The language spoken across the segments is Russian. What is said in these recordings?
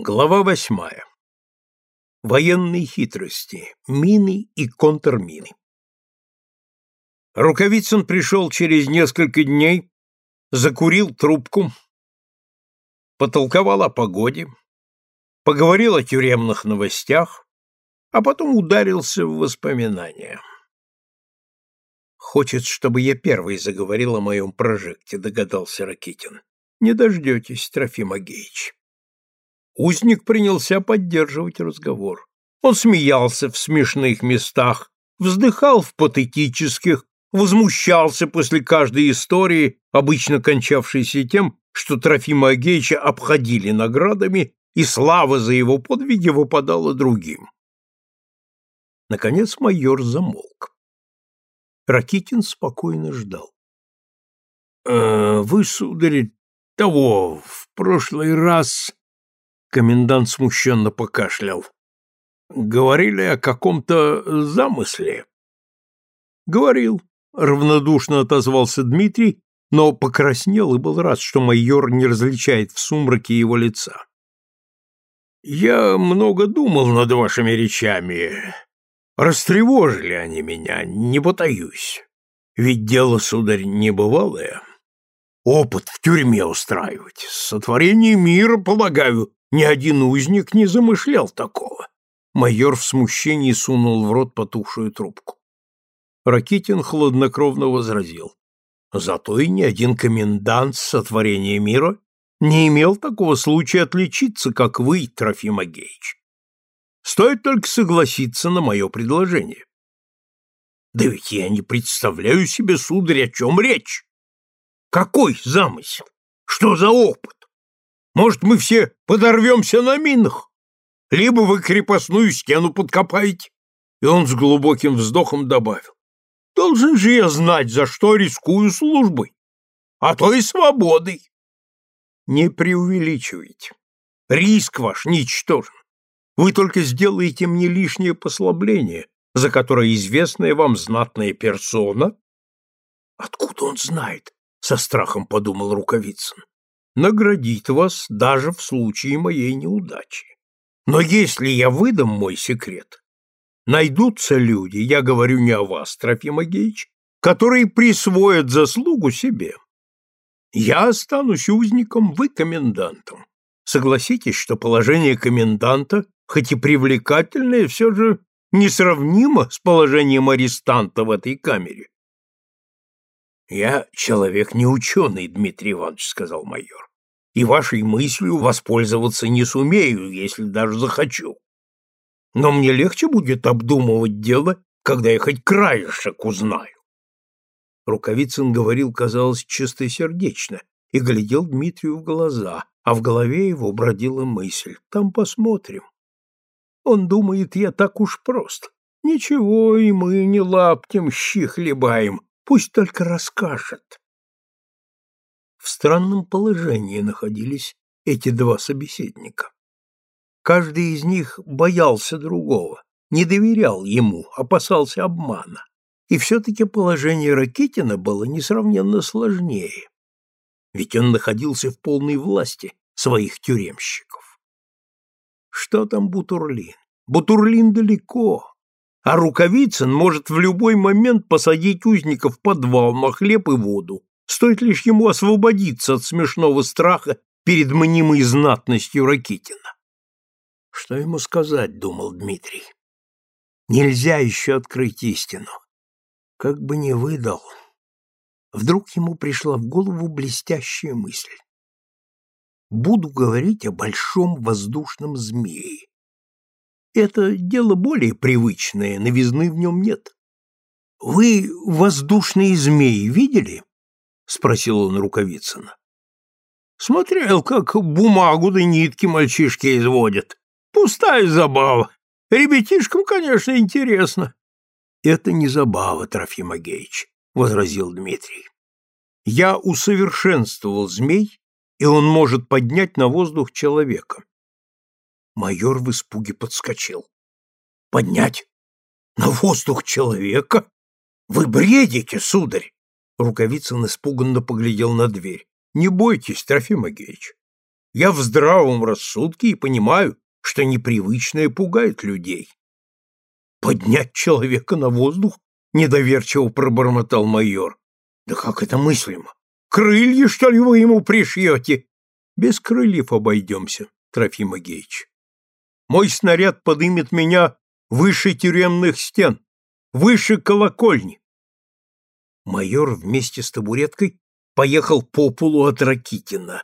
Глава восьмая. Военные хитрости, мины и контрмины. Рукавицын пришел через несколько дней, закурил трубку, потолковал о погоде, поговорил о тюремных новостях, а потом ударился в воспоминания. «Хочет, чтобы я первый заговорил о моем прожекте», — догадался Ракитин. «Не дождетесь, Трофим Агеич». Узник принялся поддерживать разговор. Он смеялся в смешных местах, вздыхал в патетических, возмущался после каждой истории, обычно кончавшейся тем, что Трофима Агеича обходили наградами, и слава за его подвиги выпадала другим. Наконец майор замолк. Ракитин спокойно ждал. «Э, «Вы, сударь, того, в прошлый раз...» Комендант смущенно покашлял. «Говорили о каком-то замысле?» «Говорил», — равнодушно отозвался Дмитрий, но покраснел и был рад, что майор не различает в сумраке его лица. «Я много думал над вашими речами. Растревожили они меня, не потаюсь. Ведь дело, сударь, небывалое. Опыт в тюрьме устраивать. Сотворение мира, полагаю, ни один узник не замышлял такого. Майор в смущении сунул в рот потухшую трубку. Ракитин хладнокровно возразил. Зато и ни один комендант сотворения мира не имел такого случая отличиться, как вы, Трофим Агеич. Стоит только согласиться на мое предложение. Да ведь я не представляю себе, сударь, о чем речь. Какой замысел? Что за опыт? Может, мы все подорвемся на минах? Либо вы крепостную стену подкопаете. И он с глубоким вздохом добавил. Должен же я знать, за что рискую службой, а то и свободой. Не преувеличивайте. Риск ваш ничтожен. Вы только сделаете мне лишнее послабление, за которое известная вам знатная персона... Откуда он знает? Со страхом подумал Рукавицын наградит вас даже в случае моей неудачи. Но если я выдам мой секрет, найдутся люди, я говорю не о вас, Трофим Агеич, которые присвоят заслугу себе. Я останусь узником, вы комендантом. Согласитесь, что положение коменданта, хоть и привлекательное, все же несравнимо с положением арестанта в этой камере. Я человек не ученый, Дмитрий Иванович, сказал майор и вашей мыслью воспользоваться не сумею, если даже захочу. Но мне легче будет обдумывать дело, когда я хоть краешек узнаю. Рукавицын говорил, казалось, чистосердечно, и глядел Дмитрию в глаза, а в голове его бродила мысль. Там посмотрим. Он думает, я так уж прост. Ничего, и мы не лаптем щи хлебаем, пусть только расскажет в странном положении находились эти два собеседника. Каждый из них боялся другого, не доверял ему, опасался обмана. И все-таки положение Ракитина было несравненно сложнее, ведь он находился в полной власти своих тюремщиков. Что там Бутурлин? Бутурлин далеко, а Рукавицын может в любой момент посадить узников в подвал на хлеб и воду, Стоит лишь ему освободиться от смешного страха перед мнимой знатностью Ракитина. Что ему сказать, думал Дмитрий. Нельзя еще открыть истину. Как бы не выдал. Вдруг ему пришла в голову блестящая мысль. Буду говорить о большом воздушном змее. Это дело более привычное, новизны в нем нет. Вы воздушные змеи видели? — спросил он Рукавицына. «Смотрел, как бумагу да нитки мальчишки изводят. Пустая забава. Ребятишкам, конечно, интересно». «Это не забава, Трофим Агеич», — возразил Дмитрий. «Я усовершенствовал змей, и он может поднять на воздух человека». Майор в испуге подскочил. «Поднять? На воздух человека? Вы бредите, сударь!» Рукавицын испуганно поглядел на дверь. «Не бойтесь, Трофим Агеич. Я в здравом рассудке и понимаю, что непривычное пугает людей. Поднять человека на воздух? Недоверчиво пробормотал майор. Да как это мыслимо? Крылья, что ли, вы ему пришьете? Без крыльев обойдемся, Трофим Агеич. Мой снаряд подымет меня выше тюремных стен, выше колокольни. Майор вместе с табуреткой поехал по полу от Ракитина.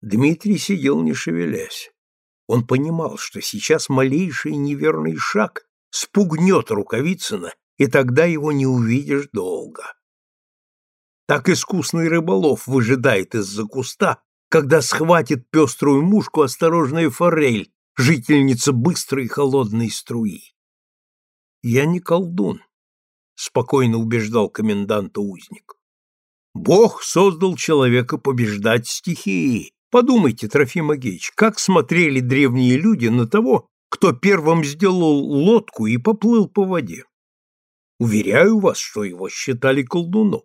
Дмитрий сидел не шевелясь. Он понимал, что сейчас малейший неверный шаг спугнет Рукавицына, и тогда его не увидишь долго. Так искусный рыболов выжидает из-за куста, когда схватит пеструю мушку осторожная форель, жительница быстрой холодной струи. «Я не колдун», — спокойно убеждал коменданта узник. «Бог создал человека побеждать стихии. Подумайте, Трофим Агеич, как смотрели древние люди на того, кто первым сделал лодку и поплыл по воде. Уверяю вас, что его считали колдуном.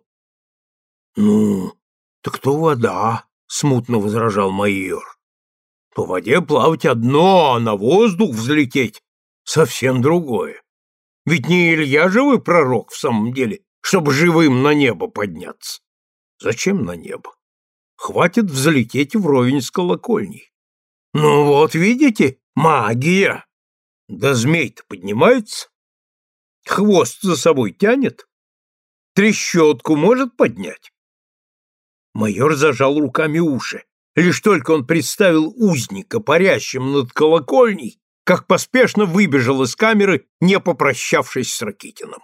Ну, так то вода, смутно возражал майор. По воде плавать одно, а на воздух взлететь совсем другое. Ведь не Илья же вы пророк в самом деле, чтобы живым на небо подняться. Зачем на небо? Хватит взлететь вровень с колокольней. Ну вот, видите, магия. Да змей-то поднимается? Хвост за собой тянет? Трещотку может поднять? Майор зажал руками уши. Лишь только он представил узника, парящим над колокольней, как поспешно выбежал из камеры, не попрощавшись с Ракитиным.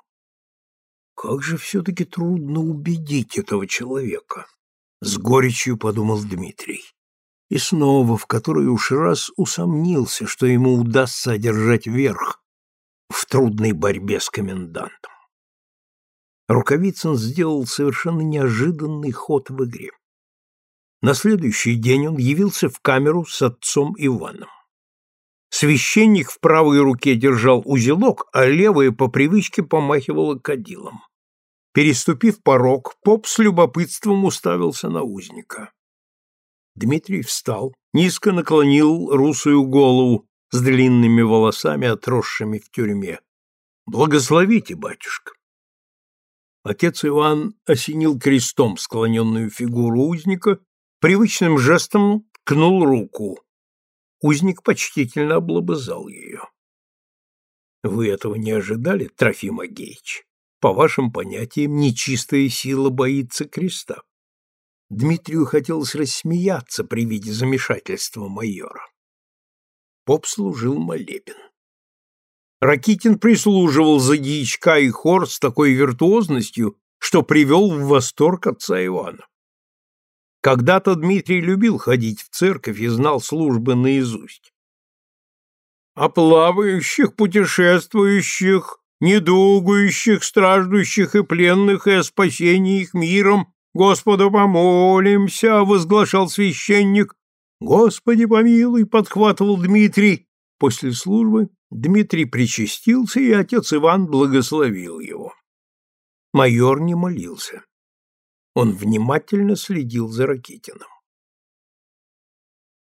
Как же все-таки трудно убедить этого человека, — с горечью подумал Дмитрий. И снова в который уж раз усомнился, что ему удастся одержать верх в трудной борьбе с комендантом. Рукавицын сделал совершенно неожиданный ход в игре. На следующий день он явился в камеру с отцом Иваном. Священник в правой руке держал узелок, а левая по привычке помахивала кадилом. Переступив порог, поп с любопытством уставился на узника. Дмитрий встал, низко наклонил русую голову с длинными волосами, отросшими в тюрьме. «Благословите, батюшка!» Отец Иван осенил крестом склоненную фигуру узника, привычным жестом ткнул руку. Узник почтительно облобызал ее. «Вы этого не ожидали, Трофим Агеич? По вашим понятиям, нечистая сила боится креста». Дмитрию хотелось рассмеяться при виде замешательства майора. Поп служил молебен. Ракитин прислуживал за дьячка и хор с такой виртуозностью, что привел в восторг отца Ивана. Когда-то Дмитрий любил ходить в церковь и знал службы наизусть. О плавающих, путешествующих, недугующих, страждущих и пленных и о спасении их миром Господу помолимся, возглашал священник. Господи помилуй, подхватывал Дмитрий. После службы Дмитрий причастился, и отец Иван благословил его. Майор не молился. Он внимательно следил за Ракитиным.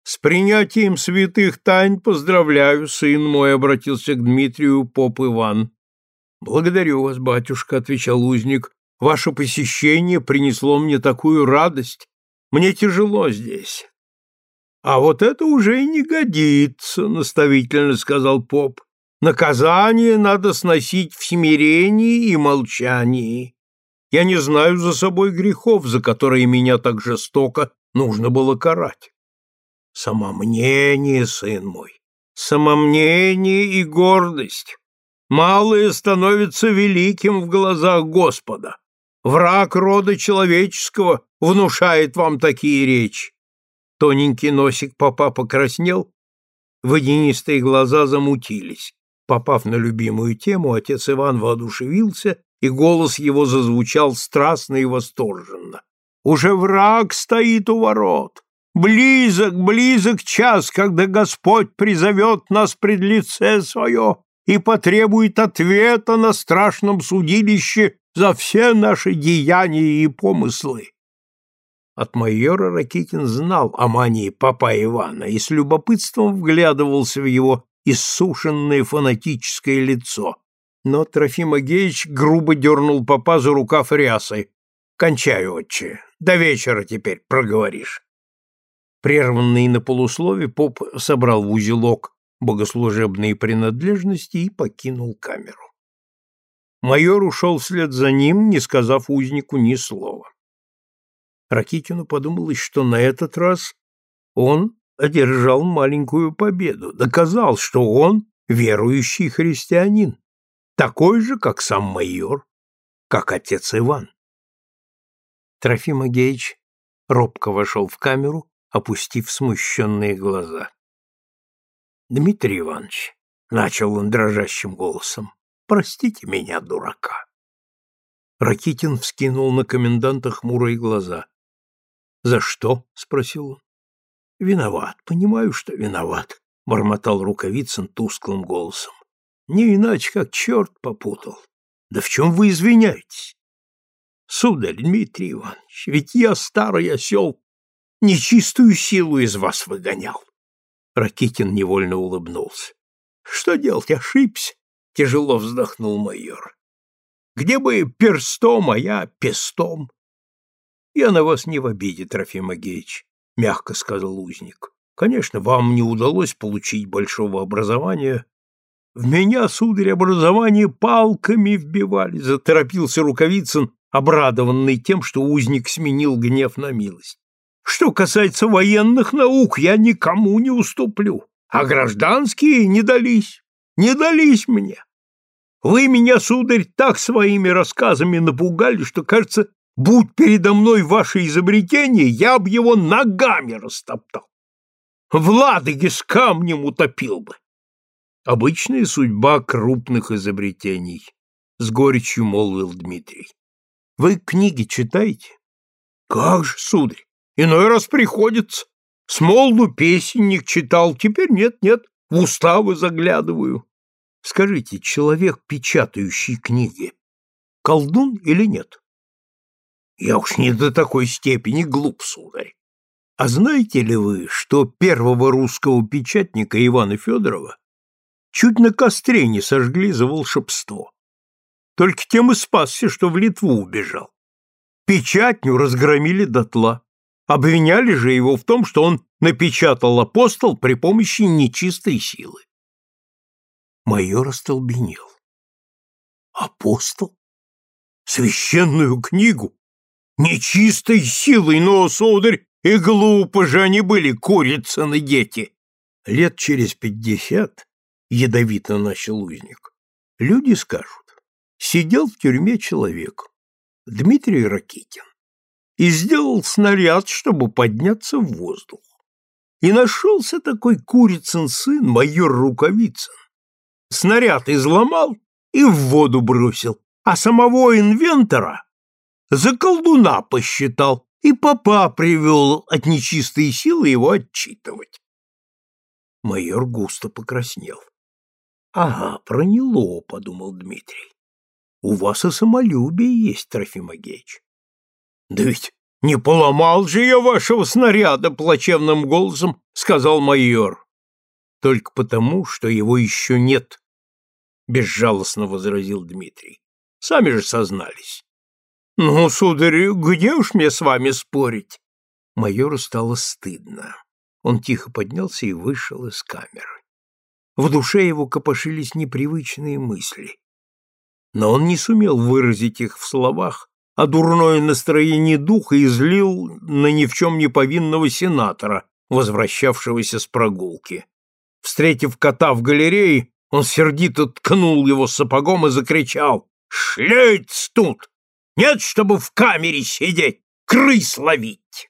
«С принятием святых тайн поздравляю, сын мой», — обратился к Дмитрию поп Иван. «Благодарю вас, батюшка», — отвечал узник. «Ваше посещение принесло мне такую радость. Мне тяжело здесь. А вот это уже и не годится, наставительно сказал поп. Наказание надо сносить в смирении и молчании. Я не знаю за собой грехов, за которые меня так жестоко нужно было карать. Самомнение, сын мой, самомнение и гордость. Малое становится великим в глазах Господа. Враг рода человеческого внушает вам такие речи. Тоненький носик папа покраснел, водянистые глаза замутились. Попав на любимую тему, отец Иван воодушевился, и голос его зазвучал страстно и восторженно. «Уже враг стоит у ворот! Близок, близок час, когда Господь призовет нас пред лице свое и потребует ответа на страшном судилище за все наши деяния и помыслы. От майора Ракитин знал о мании папа Ивана и с любопытством вглядывался в его иссушенное фанатическое лицо. Но Трофим Агеич грубо дернул папа за рукав рясы. «Кончай, отче, до вечера теперь проговоришь». Прерванный на полуслове, поп собрал в узелок богослужебные принадлежности и покинул камеру. Майор ушел вслед за ним, не сказав узнику ни слова. Ракитину подумалось, что на этот раз он одержал маленькую победу, доказал, что он верующий христианин, такой же, как сам майор, как отец Иван. Трофим Агеич робко вошел в камеру, опустив смущенные глаза. — Дмитрий Иванович, — начал он дрожащим голосом, — простите меня, дурака. Ракитин вскинул на коменданта хмурые глаза. «За что?» — спросил он. «Виноват, понимаю, что виноват», — бормотал Рукавицын тусклым голосом. «Не иначе, как черт попутал. Да в чем вы извиняетесь?» «Сударь Дмитрий Иванович, ведь я старый осел, нечистую силу из вас выгонял». Ракитин невольно улыбнулся. «Что делать, ошибся?» — тяжело вздохнул майор. «Где бы перстом, а я пестом?» Я на вас не в обиде, Трофим Агеич, мягко сказал узник. Конечно, вам не удалось получить большого образования. В меня, сударь, образование палками вбивали, заторопился Рукавицын, обрадованный тем, что узник сменил гнев на милость. Что касается военных наук, я никому не уступлю, а гражданские не дались, не дались мне. Вы меня, сударь, так своими рассказами напугали, что, кажется, Будь передо мной ваше изобретение, я б его ногами растоптал. В с камнем утопил бы. Обычная судьба крупных изобретений, — с горечью молвил Дмитрий. Вы книги читаете? Как же, сударь, иной раз приходится. С молоду песенник читал, теперь нет-нет, в уставы заглядываю. Скажите, человек, печатающий книги, колдун или нет? Я уж не до такой степени глуп, сударь. А знаете ли вы, что первого русского печатника Ивана Федорова чуть на костре не сожгли за волшебство? Только тем и спасся, что в Литву убежал. Печатню разгромили дотла. Обвиняли же его в том, что он напечатал апостол при помощи нечистой силы. Майор остолбенел. Апостол? Священную книгу? Нечистой силой, но, сударь, и глупо же они были, курицыны дети. Лет через пятьдесят, ядовито начал узник, люди скажут, сидел в тюрьме человек, Дмитрий Ракитин, и сделал снаряд, чтобы подняться в воздух. И нашелся такой курицын сын, майор Рукавицын. Снаряд изломал и в воду бросил, а самого инвентора за колдуна посчитал и папа привел от нечистой силы его отчитывать. Майор густо покраснел. — Ага, проняло, — подумал Дмитрий. — У вас и самолюбие есть, Трофим Агеич. — Да ведь не поломал же я вашего снаряда, — плачевным голосом сказал майор. — Только потому, что его еще нет, — безжалостно возразил Дмитрий. — Сами же сознались. «Ну, сударь, где уж мне с вами спорить?» Майору стало стыдно. Он тихо поднялся и вышел из камеры. В душе его копошились непривычные мысли. Но он не сумел выразить их в словах, а дурное настроение духа излил на ни в чем не повинного сенатора, возвращавшегося с прогулки. Встретив кота в галерее, он сердито ткнул его сапогом и закричал «Шлейц тут! Нет, чтобы в камере сидеть, крыс ловить.